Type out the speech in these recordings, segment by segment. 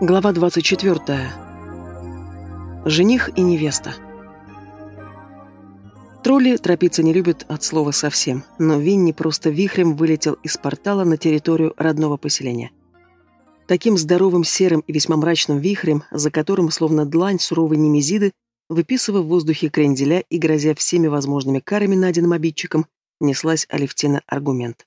Глава 24. Жених и невеста. Тролли торопиться не любят от слова совсем, но Винни просто вихрем вылетел из портала на территорию родного поселения. Таким здоровым серым и весьма мрачным вихрем, за которым, словно длань суровой немезиды, выписывая в воздухе кренделя и грозя всеми возможными карами найденным обидчикам, неслась Алевтина аргумент.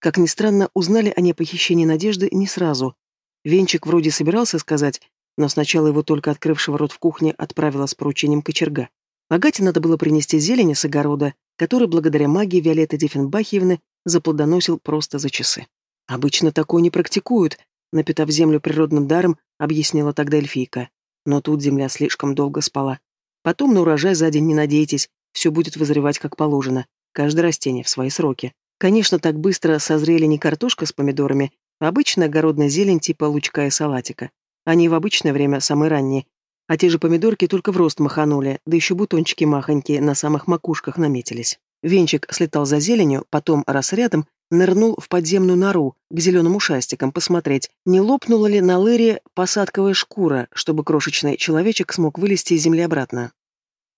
Как ни странно, узнали они о похищении Надежды не сразу, Венчик вроде собирался сказать, но сначала его только открывшего рот в кухне отправила с поручением кочерга. Агате надо было принести зелени с огорода, который, благодаря магии Виолетты Диффенбахиевны, заплодоносил просто за часы. «Обычно такое не практикуют», — напитав землю природным даром, объяснила тогда эльфийка. Но тут земля слишком долго спала. Потом на урожай за день не надейтесь, все будет вызревать как положено, каждое растение в свои сроки. Конечно, так быстро созрели не картошка с помидорами, Обычная огородная зелень типа лучка и салатика. Они в обычное время самые ранние. А те же помидорки только в рост маханули, да еще бутончики махонькие на самых макушках наметились. Венчик слетал за зеленью, потом, раз рядом, нырнул в подземную нору к зеленым ушастикам посмотреть, не лопнула ли на лыре посадковая шкура, чтобы крошечный человечек смог вылезти из земли обратно.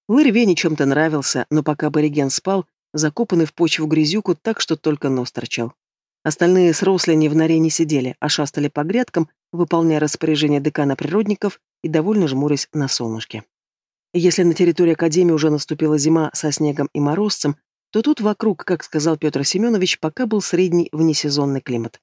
Лырь Вене чем-то нравился, но пока абориген спал, закопанный в почву грязюку так, что только нос торчал. Остальные с рослини в норе не сидели, а шастали по грядкам, выполняя распоряжение декана природников и довольно жмурясь на солнышке. Если на территории Академии уже наступила зима со снегом и морозцем, то тут вокруг, как сказал Петр Семенович, пока был средний внесезонный климат.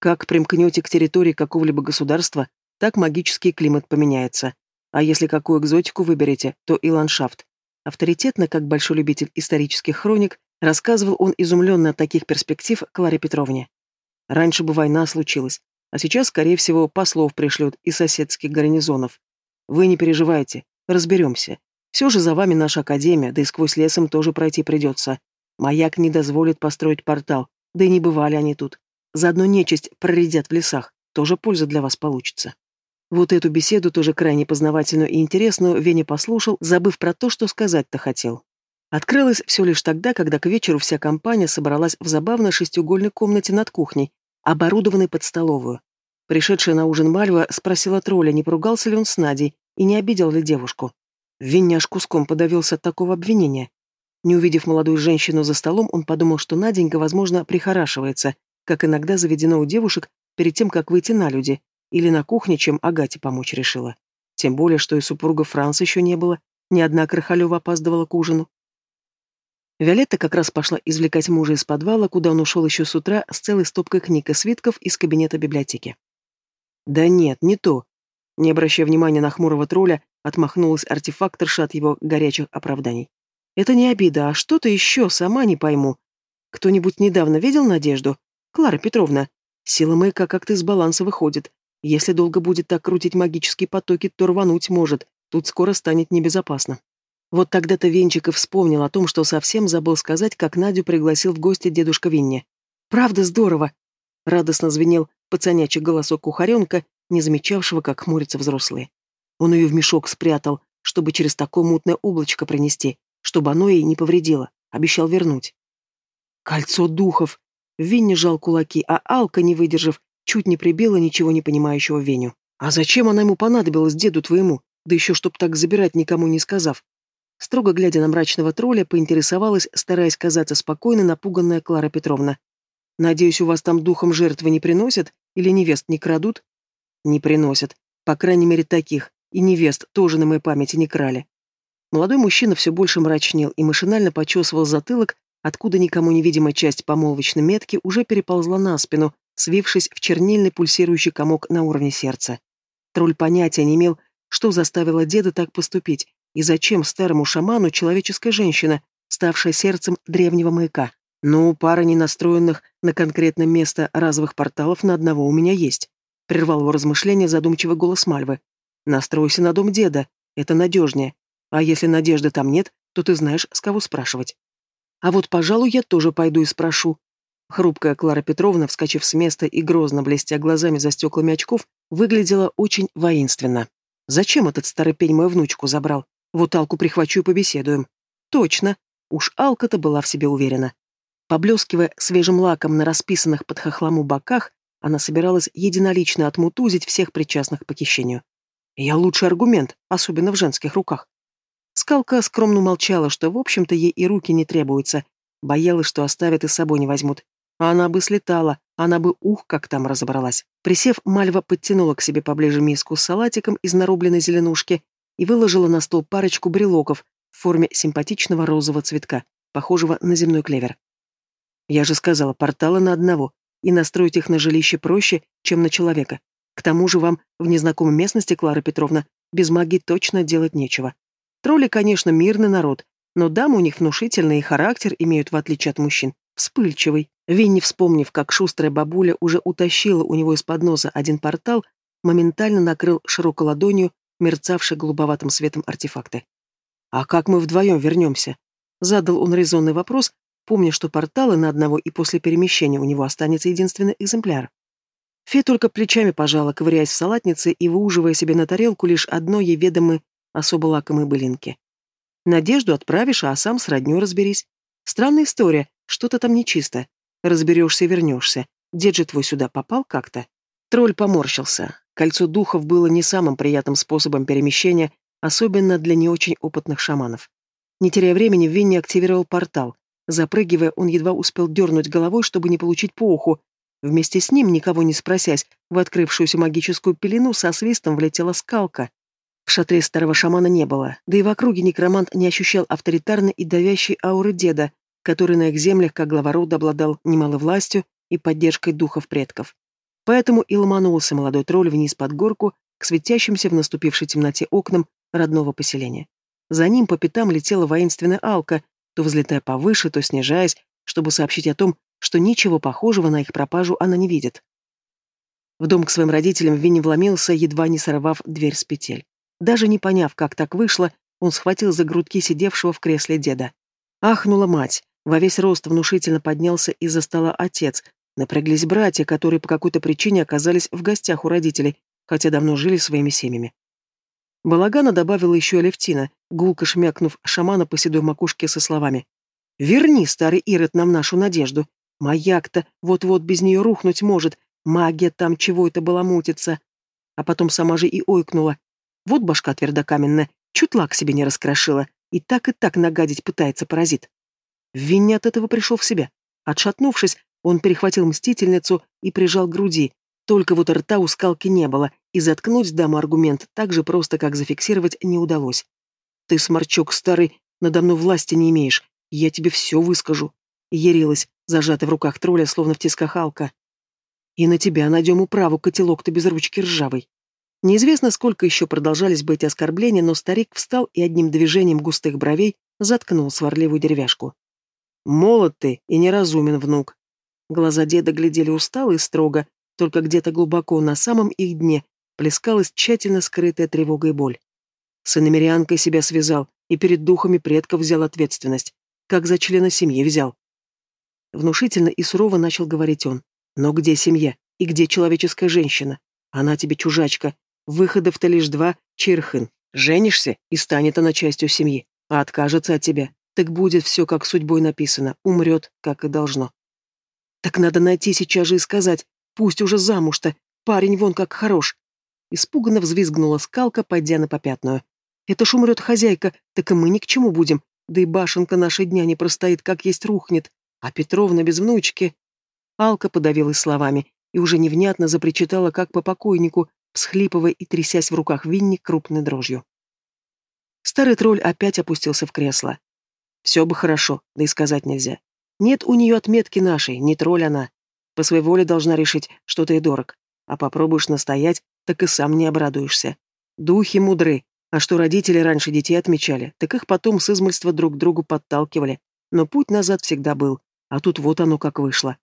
Как примкнете к территории какого-либо государства, так магический климат поменяется. А если какую экзотику выберете, то и ландшафт. Авторитетно, как большой любитель исторических хроник, Рассказывал он изумленно от таких перспектив Кларе Петровне. Раньше бы война случилась, а сейчас, скорее всего, послов пришлют из соседских гарнизонов. Вы не переживайте, разберемся. Все же за вами наша академия, да и сквозь лесом тоже пройти придется. Маяк не дозволит построить портал, да и не бывали они тут. Заодно нечисть проредят в лесах, тоже польза для вас получится. Вот эту беседу, тоже крайне познавательную и интересную, Веня послушал, забыв про то, что сказать-то хотел. Открылось все лишь тогда, когда к вечеру вся компания собралась в забавной шестиугольной комнате над кухней, оборудованной под столовую. Пришедшая на ужин Мальва спросила тролля, не поругался ли он с Надей и не обидел ли девушку. Винняш куском подавился от такого обвинения. Не увидев молодую женщину за столом, он подумал, что Наденька, возможно, прихорашивается, как иногда заведено у девушек перед тем, как выйти на люди, или на кухне, чем Агате помочь решила. Тем более, что и супруга Франца еще не было, ни одна Крахалева опаздывала к ужину. Виолетта как раз пошла извлекать мужа из подвала, куда он ушел еще с утра с целой стопкой книг и свитков из кабинета библиотеки. «Да нет, не то». Не обращая внимания на хмурого тролля, отмахнулась артефакторша от его горячих оправданий. «Это не обида, а что-то еще, сама не пойму. Кто-нибудь недавно видел Надежду? Клара Петровна, сила маяка как-то из баланса выходит. Если долго будет так крутить магические потоки, то рвануть может. Тут скоро станет небезопасно». Вот тогда-то Венчиков вспомнил о том, что совсем забыл сказать, как Надю пригласил в гости дедушка Винни. «Правда здорово!» — радостно звенел пацанячий голосок кухаренка, не замечавшего, как хмурятся взрослые. Он ее в мешок спрятал, чтобы через такое мутное облачко принести, чтобы оно ей не повредило, обещал вернуть. «Кольцо духов!» Винни жал кулаки, а Алка, не выдержав, чуть не прибила ничего не понимающего Веню. «А зачем она ему понадобилась, деду твоему? Да еще чтоб так забирать, никому не сказав. Строго глядя на мрачного тролля, поинтересовалась, стараясь казаться спокойной, напуганная Клара Петровна. «Надеюсь, у вас там духом жертвы не приносят? Или невест не крадут?» «Не приносят. По крайней мере, таких. И невест тоже на моей памяти не крали». Молодой мужчина все больше мрачнел и машинально почесывал затылок, откуда никому невидимая часть помолвочной метки уже переползла на спину, свившись в чернильный пульсирующий комок на уровне сердца. Тролль понятия не имел, что заставило деда так поступить, и зачем старому шаману человеческая женщина, ставшая сердцем древнего маяка? Ну, пара ненастроенных на конкретное место разовых порталов на одного у меня есть. Прервал его размышления задумчивый голос Мальвы. Настройся на дом деда, это надежнее. А если надежды там нет, то ты знаешь, с кого спрашивать. А вот, пожалуй, я тоже пойду и спрошу. Хрупкая Клара Петровна, вскочив с места и грозно блестя глазами за стеклами очков, выглядела очень воинственно. Зачем этот старый пень мою внучку забрал? Вот Алку прихвачу и побеседуем. Точно. Уж Алка-то была в себе уверена. Поблескивая свежим лаком на расписанных под хохлому боках, Она собиралась единолично отмутузить всех причастных к похищению. Я лучший аргумент, особенно в женских руках. Скалка скромно молчала, что, в общем-то, ей и руки не требуются. Боялась, что оставят и с собой не возьмут. А она бы слетала, она бы ух, как там разобралась. Присев, Мальва подтянула к себе поближе миску с салатиком из нарубленной зеленушки и выложила на стол парочку брелоков в форме симпатичного розового цветка, похожего на земной клевер. Я же сказала, порталы на одного, и настроить их на жилище проще, чем на человека. К тому же вам в незнакомой местности, Клара Петровна, без магии точно делать нечего. Тролли, конечно, мирный народ, но дамы у них внушительный характер имеют, в отличие от мужчин. Вспыльчивый. Винни, вспомнив, как шустрая бабуля уже утащила у него из-под носа один портал, моментально накрыл широкой ладонью мерцавшие голубоватым светом артефакты. «А как мы вдвоем вернемся?» Задал он резонный вопрос, помня, что порталы на одного и после перемещения у него останется единственный экземпляр. Фе только плечами пожала, ковыряясь в салатнице и выуживая себе на тарелку лишь одно ей ведомые особо лакомые былинки. Надежду отправишь, а сам с роднёй разберись. Странная история, что-то там нечисто. Разберешься и вернешься. Дед же твой сюда попал как-то. Тролль поморщился. Кольцо духов было не самым приятным способом перемещения, особенно для не очень опытных шаманов. Не теряя времени, Винни активировал портал. Запрыгивая, он едва успел дернуть головой, чтобы не получить по уху. Вместе с ним, никого не спросясь, в открывшуюся магическую пелену со свистом влетела скалка. В шатре старого шамана не было, да и в округе некромант не ощущал авторитарной и давящей ауры деда, который на их землях, как глава рода, обладал немалой властью и поддержкой духов предков. Поэтому и ломанулся молодой тролль вниз под горку к светящимся в наступившей темноте окнам родного поселения. За ним по пятам летела воинственная алка, то взлетая повыше, то снижаясь, чтобы сообщить о том, что ничего похожего на их пропажу она не видит. В дом к своим родителям Винни вломился, едва не сорвав дверь с петель. Даже не поняв, как так вышло, он схватил за грудки сидевшего в кресле деда. Ахнула мать. Во весь рост внушительно поднялся из-за стола отец. Напряглись братья, которые по какой-то причине оказались в гостях у родителей, хотя давно жили своими семьями. Балагана добавила еще Алевтина, гулко шмякнув шамана по седой макушке со словами. «Верни, старый Ирод, нам нашу надежду. Маяк-то вот-вот без нее рухнуть может. Магия там чего это баламутится». А потом сама же и ойкнула. Вот башка твердокаменная, чуть лак себе не раскрошила, и так и так нагадить пытается паразит. Винни от этого пришел в себя. Отшатнувшись, он перехватил мстительницу и прижал к груди. Только вот рта у скалки не было, и заткнуть даму аргумент так же просто, как зафиксировать, не удалось. «Ты, сморчок старый, надо мной власти не имеешь. Я тебе все выскажу». Ярилась, зажатая в руках тролля, словно в тисках алка. «И на тебя найдем управу, котелок ты без ручки ржавый». Неизвестно, сколько еще продолжались бы эти оскорбления, но старик встал и одним движением густых бровей заткнул сварливую деревяшку. «Молод ты и неразумен, внук». Глаза деда глядели устало и строго, только где-то глубоко на самом их дне плескалась тщательно скрытая тревога и боль. С иномерянкой себя связал и перед духами предков взял ответственность, как за члена семьи взял. Внушительно и сурово начал говорить он. «Но где семья? И где человеческая женщина? Она тебе чужачка, Выходов-то лишь два, Чирхын. Женишься, и станет она частью семьи. А откажется от тебя, так будет все, как судьбой написано, умрет, как и должно. Так надо найти сейчас же и сказать, пусть уже замуж-то, парень вон как хорош. Испуганно взвизгнула скалка, пойдя на попятную. Это ж умрет хозяйка, так и мы ни к чему будем. Да и башенка наши дня не простоит, как есть рухнет. А Петровна без внучки. Алка подавилась словами и уже невнятно запричитала, как по покойнику, всхлипывая и трясясь в руках Винни крупной дрожью. Старый тролль опять опустился в кресло. Все бы хорошо, да и сказать нельзя. Нет у нее отметки нашей, не тролль она. По своей воле должна решить, что ты дорог. А попробуешь настоять, так и сам не обрадуешься. Духи мудры, а что родители раньше детей отмечали, так их потом с измольства друг к другу подталкивали. Но путь назад всегда был, а тут вот оно как вышло.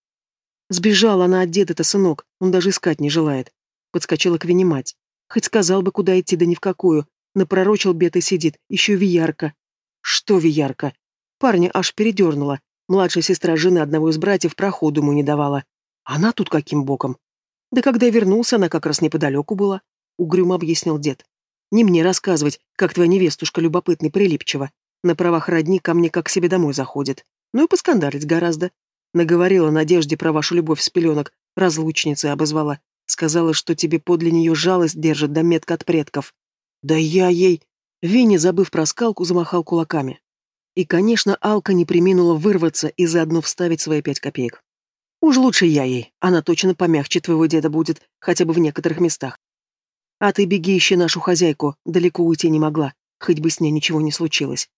Сбежала она от деда-то, сынок, он даже искать не желает. Подскочила к Вине мать. Хоть сказал бы, куда идти, да ни в какую. Напророчил бед и сидит, еще Виярка. Что Виярка? Парня аж передернула. Младшая сестра жены одного из братьев проходу ему не давала. Она тут каким боком? Да когда я вернулся, она как раз неподалеку была. Угрюмо объяснил дед. Не мне рассказывать, как твоя невестушка любопытный прилипчива. На правах родни ко мне как к себе домой заходит. Ну и поскандалить гораздо. Наговорила Надежде про вашу любовь с пеленок, разлучницей обозвала. Сказала, что тебе подле нее жалость держит да метка от предков. Да я ей... Винни, забыв про скалку, замахал кулаками. И, конечно, Алка не приминула вырваться и заодно вставить свои пять копеек. Уж лучше я ей, она точно помягче твоего деда будет, хотя бы в некоторых местах. А ты беги ищи нашу хозяйку, далеко уйти не могла, хоть бы с ней ничего не случилось.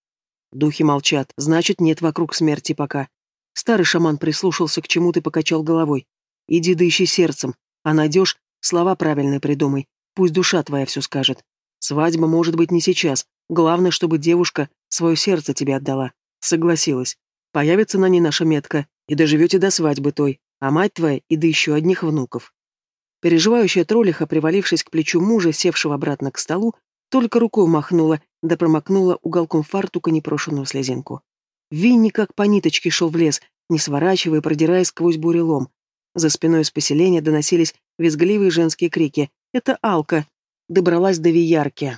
Духи молчат, значит, нет вокруг смерти пока. Старый шаман прислушался к чему ты покачал головой. Иди да ищи сердцем, а найдешь, слова правильные придумай, пусть душа твоя все скажет. Свадьба может быть не сейчас, главное, чтобы девушка свое сердце тебе отдала. Согласилась. Появится на ней наша метка, и доживете до свадьбы той, а мать твоя и до еще одних внуков. Переживающая троллиха, привалившись к плечу мужа, севшего обратно к столу, только рукой махнула, да промокнула уголком фартука непрошенную слезинку. Винни как по ниточке шел в лес, не сворачивая, продираясь сквозь бурелом. За спиной из поселения доносились визгливые женские крики. «Это Алка!» Добралась до Виярки.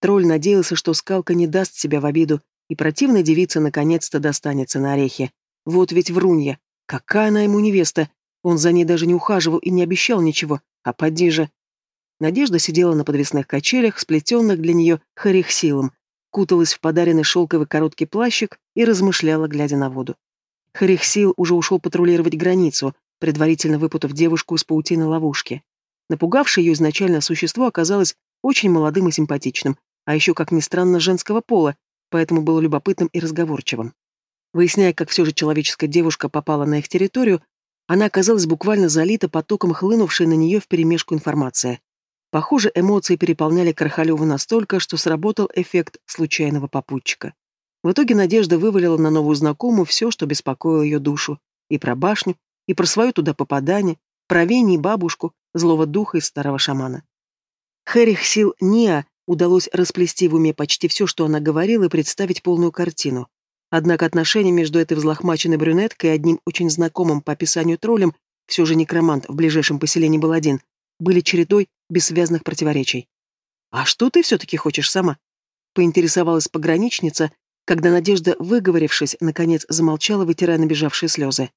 Тролль надеялся, что скалка не даст себя в обиду, и противная девица наконец-то достанется на орехи. Вот ведь врунья. Какая она ему невеста? Он за ней даже не ухаживал и не обещал ничего. А поди же. Надежда сидела на подвесных качелях, сплетенных для нее харихсилом, куталась в подаренный шелковый короткий плащик и размышляла, глядя на воду. Харихсил уже ушел патрулировать границу, предварительно выпутав девушку из паутины ловушки. Напугавшее ее изначально существо оказалось очень молодым и симпатичным, а еще, как ни странно, женского пола, поэтому было любопытным и разговорчивым. Выясняя, как все же человеческая девушка попала на их территорию, она оказалась буквально залита потоком хлынувшей на нее вперемешку информации. Похоже, эмоции переполняли Кархалеву настолько, что сработал эффект случайного попутчика. В итоге Надежда вывалила на новую знакомую все, что беспокоило ее душу. И про башню, и про свое туда попадание, про Венни и бабушку, злого духа из старого шамана. Хэрих сил Ниа удалось расплести в уме почти все, что она говорила, и представить полную картину. Однако отношения между этой взлохмаченной брюнеткой и одним очень знакомым по описанию троллем, все же некромант в ближайшем поселении был один, были чередой бессвязных противоречий. «А что ты все-таки хочешь сама?» — поинтересовалась пограничница, когда Надежда, выговорившись, наконец замолчала, вытирая набежавшие слезы.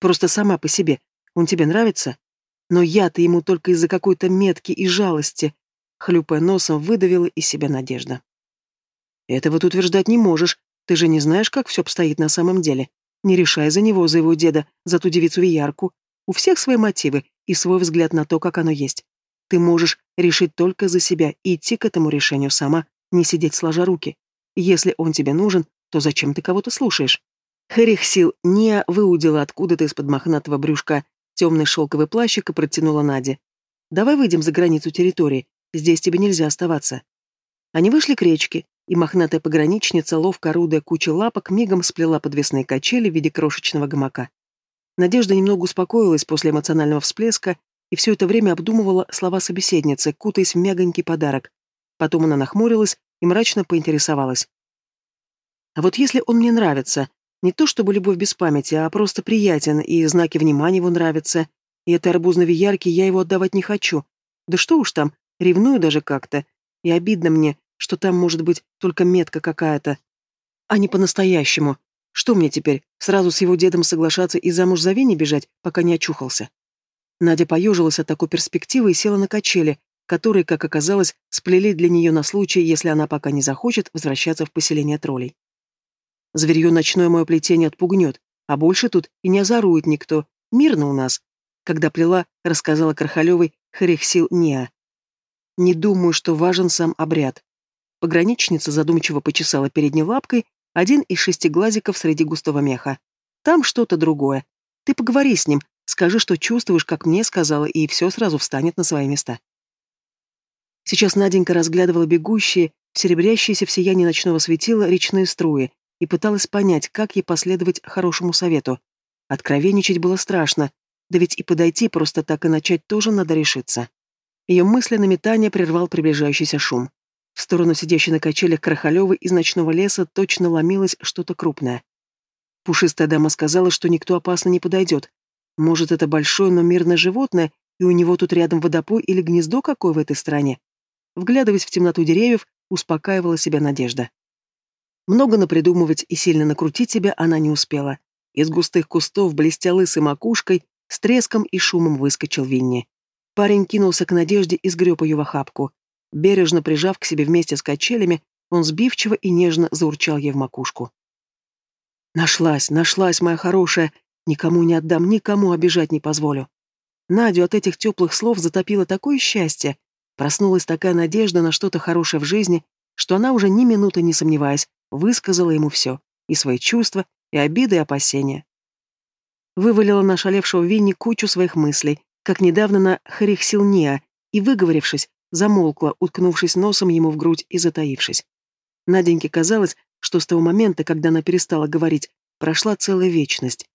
«Просто сама по себе. Он тебе нравится? Но я-то ему только из-за какой-то метки и жалости», — хлюпая носом, выдавила из себя Надежда. «Этого ты утверждать не можешь. Ты же не знаешь, как все обстоит на самом деле. Не решай за него, за его деда, за ту девицу Виярку. У всех свои мотивы и свой взгляд на то, как оно есть. Ты можешь решить только за себя и идти к этому решению сама, не сидеть сложа руки. Если он тебе нужен, то зачем ты кого-то слушаешь? Херихсил не выудила откуда-то из-под мохнатого брюшка темный шелковый плащик и протянула Наде. «Давай выйдем за границу территории, здесь тебе нельзя оставаться». Они вышли к речке, и мохнатая пограничница, ловко орудуя кучей лапок, мигом сплела подвесные качели в виде крошечного гамака. Надежда немного успокоилась после эмоционального всплеска и все это время обдумывала слова собеседницы, кутаясь в мягонький подарок. Потом она нахмурилась и мрачно поинтересовалась. «А вот если он мне нравится, не то чтобы любовь без памяти, а просто приятен, и знаки внимания его нравятся, и это арбузно яркий, я его отдавать не хочу. Да что уж там, ревную даже как-то. И обидно мне, что там может быть только метка какая-то, а не по-настоящему. Что мне теперь, сразу с его дедом соглашаться и замуж за Вени бежать, пока не очухался? Надя поежилась от такой перспективы и села на качели, которые, как оказалось, сплели для нее на случай, если она пока не захочет возвращаться в поселение троллей. Зверье ночное мое плетение отпугнет, а больше тут и не озорует никто. Мирно у нас. Когда плела, рассказала Кархалевой Харихсил Неа. Не думаю, что важен сам обряд. Пограничница задумчиво почесала передней лапкой один из шести глазиков среди густого меха. Там что-то другое. Ты поговори с ним, скажи, что чувствуешь, как мне сказала, и все сразу встанет на свои места. Сейчас Наденька разглядывала бегущие, серебрящиеся в сиянии ночного светила речные струи и пыталась понять, как ей последовать хорошему совету. Откровенничать было страшно, да ведь и подойти просто так и начать тоже надо решиться. Ее мысленное метание прервал приближающийся шум. В сторону сидящей на качелях Крахалевой из ночного леса точно ломилось что-то крупное. Пушистая дама сказала, что никто опасно не подойдет. Может, это большое, но мирное животное, и у него тут рядом водопой или гнездо какое в этой стране? Вглядываясь в темноту деревьев, успокаивала себя Надежда. Много напридумывать и сильно накрутить себя она не успела. Из густых кустов, блестя лысой макушкой, с треском и шумом выскочил Винни. Парень кинулся к Надежде и сгреб ее в охапку. Бережно прижав к себе вместе с качелями, он сбивчиво и нежно заурчал ей в макушку. «Нашлась, нашлась, моя хорошая! Никому не отдам, никому обижать не позволю!» Надю от этих теплых слов затопило такое счастье, проснулась такая надежда на что-то хорошее в жизни, что она уже ни минуты не сомневаясь, высказала ему все, и свои чувства, и обиды, и опасения. Вывалила на шалевшего Винни кучу своих мыслей, как недавно на Харихсилния, и, выговорившись, замолкла, уткнувшись носом ему в грудь и затаившись. Наденьке казалось, что с того момента, когда она перестала говорить, прошла целая вечность.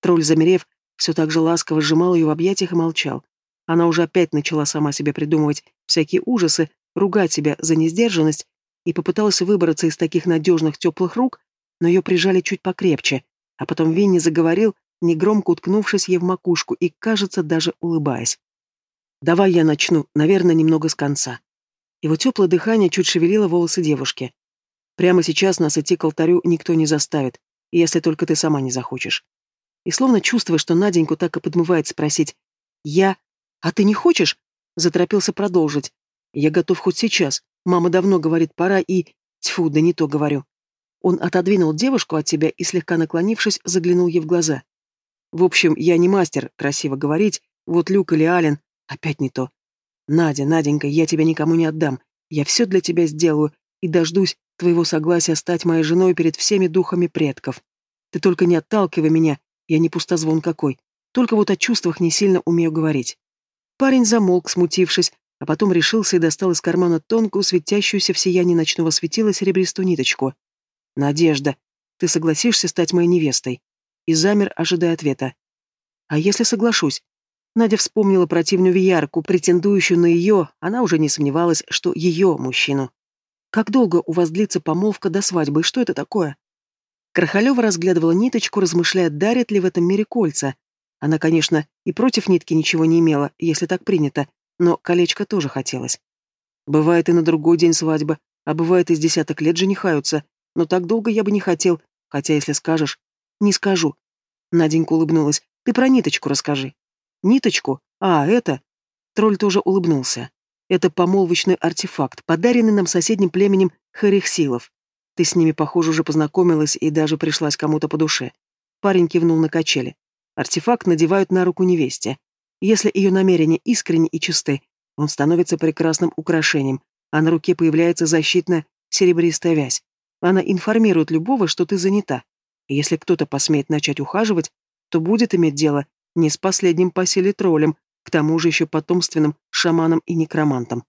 Тролль, замерев, все так же ласково сжимал ее в объятиях и молчал. Она уже опять начала сама себе придумывать всякие ужасы, ругать себя за несдержанность и попыталась выбраться из таких надежных теплых рук, но ее прижали чуть покрепче, а потом Винни заговорил, негромко уткнувшись ей в макушку и, кажется, даже улыбаясь. «Давай я начну, наверное, немного с конца». Его теплое дыхание чуть шевелило волосы девушки. «Прямо сейчас нас идти к алтарю никто не заставит, если только ты сама не захочешь». И словно чувствуя, что Наденьку так и подмывает спросить «Я? А ты не хочешь?» заторопился продолжить. «Я готов хоть сейчас. Мама давно говорит «пора» и... Тьфу, да не то говорю». Он отодвинул девушку от себя и, слегка наклонившись, заглянул ей в глаза. В общем, я не мастер красиво говорить, вот Люк или Ален, опять не то. Надя, Наденька, я тебя никому не отдам. Я все для тебя сделаю и дождусь твоего согласия стать моей женой перед всеми духами предков. Ты только не отталкивай меня, я не пустозвон какой. Только вот о чувствах не сильно умею говорить. Парень замолк, смутившись, а потом решился и достал из кармана тонкую, светящуюся в сиянии ночного светила серебристую ниточку. «Надежда, ты согласишься стать моей невестой?» и замер, ожидая ответа. «А если соглашусь?» Надя вспомнила противную Виярку, претендующую на ее, она уже не сомневалась, что ее мужчину. «Как долго у вас длится помолвка до свадьбы, что это такое?» Крахалева разглядывала ниточку, размышляя, дарят ли в этом мире кольца. Она, конечно, и против нитки ничего не имела, если так принято, но колечко тоже хотелось. Бывает и на другой день свадьба, а бывает и с десяток лет женихаются, но так долго я бы не хотел, хотя, если скажешь, «Не скажу». Наденька улыбнулась. «Ты про ниточку расскажи». «Ниточку? А, это...» Тролль тоже улыбнулся. «Это помолвочный артефакт, подаренный нам соседним племенем Харихсилов. Ты с ними, похоже, уже познакомилась и даже пришлась кому-то по душе». Парень кивнул на качели. Артефакт надевают на руку невесте. Если ее намерения искренни и чисты, он становится прекрасным украшением, а на руке появляется защитная серебристая вязь. Она информирует любого, что ты занята. И если кто-то посмеет начать ухаживать, то будет иметь дело не с последним по силе троллем, к тому же еще потомственным шаманом и некромантом.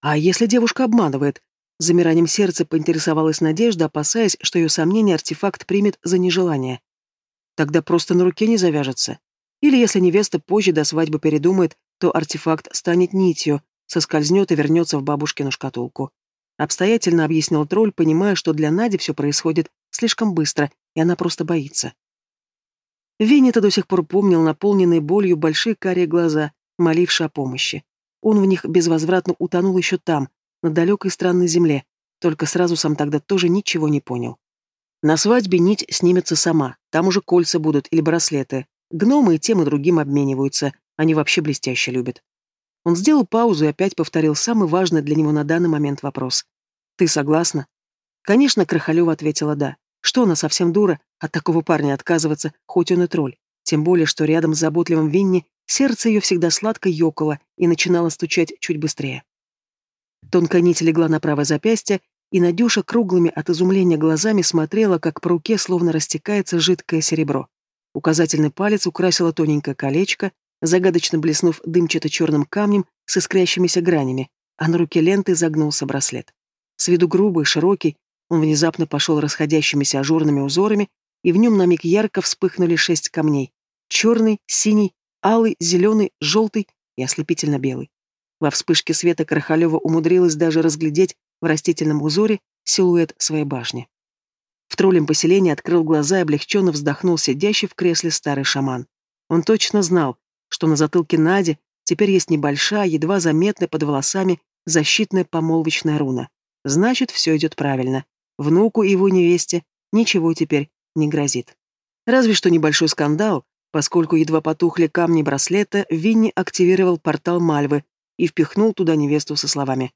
А если девушка обманывает? Замиранием сердца поинтересовалась Надежда, опасаясь, что ее сомнение артефакт примет за нежелание. Тогда просто на руке не завяжется. Или если невеста позже до свадьбы передумает, то артефакт станет нитью, соскользнет и вернется в бабушкину шкатулку. Обстоятельно объяснил тролль, понимая, что для Нади все происходит слишком быстро, и она просто боится. Винни-то до сих пор помнил наполненные болью большие карие глаза, молившие о помощи. Он в них безвозвратно утонул еще там, на далекой странной земле, только сразу сам тогда тоже ничего не понял. На свадьбе нить снимется сама, там уже кольца будут или браслеты. Гномы тем и другим обмениваются, они вообще блестяще любят. Он сделал паузу и опять повторил самый важный для него на данный момент вопрос. «Ты согласна?» Конечно, Крахалева ответила «да». Что она совсем дура, от такого парня отказываться, хоть он и тролль. Тем более, что рядом с заботливым Винни сердце ее всегда сладко ёкало и начинало стучать чуть быстрее. Тонкая нить легла на правое запястье, и Надюша круглыми от изумления глазами смотрела, как по руке словно растекается жидкое серебро. Указательный палец украсило тоненькое колечко, загадочно блеснув дымчато-черным камнем с искрящимися гранями, а на руке ленты загнулся браслет. С виду грубый, широкий, он внезапно пошел расходящимися ажурными узорами, и в нем на миг ярко вспыхнули шесть камней. Черный, синий, алый, зеленый, желтый и ослепительно белый. Во вспышке света Крахалева умудрилась даже разглядеть в растительном узоре силуэт своей башни. В троллем поселении открыл глаза и облегченно вздохнул сидящий в кресле старый шаман. Он точно знал, что на затылке Нади теперь есть небольшая, едва заметная под волосами защитная помолвочная руна. Значит, все идет правильно. Внуку и его невесте ничего теперь не грозит. Разве что небольшой скандал, поскольку едва потухли камни браслета, Винни активировал портал Мальвы и впихнул туда невесту со словами.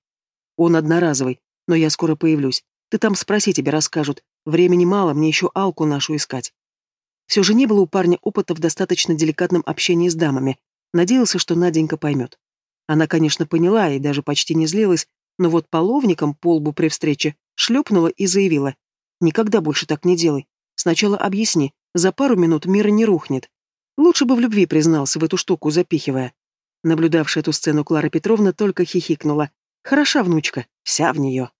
«Он одноразовый, но я скоро появлюсь. Ты там спроси, тебе расскажут. Времени мало, мне еще Алку нашу искать». Все же не было у парня опыта в достаточно деликатном общении с дамами. Надеялся, что Наденька поймет. Она, конечно, поняла и даже почти не злилась, но вот половником по лбу при встрече шлепнула и заявила. «Никогда больше так не делай. Сначала объясни, за пару минут мир не рухнет. Лучше бы в любви признался, в эту штуку запихивая». Наблюдавшая эту сцену Клара Петровна только хихикнула. «Хороша внучка, вся в нее».